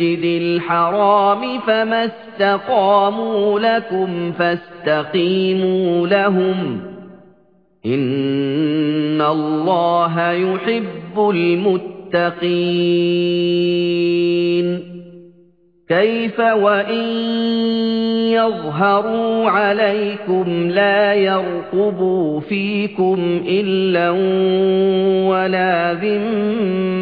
الحرام فما اسْتَقَامُوا لَكُمْ فَاسْتَقِيمُوا لَهُمْ إِنَّ اللَّهَ يُحِبُّ الْمُتَّقِينَ كَيْفَ وَإِن يَظْهَرُوا عَلَيْكُمْ لَا يَرْقُبُوا فِيكُمْ إِلًّا وَلَا ذِمَّةً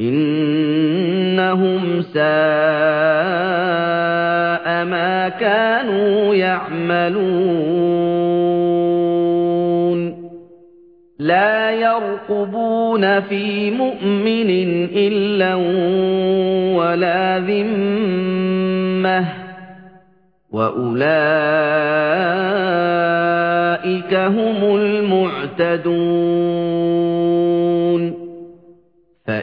إنهم ساء ما كانوا يعملون. لا يرقبون في مؤمن إلا ولا ذمة. وأولئك هم المعتدون.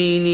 المؤمنين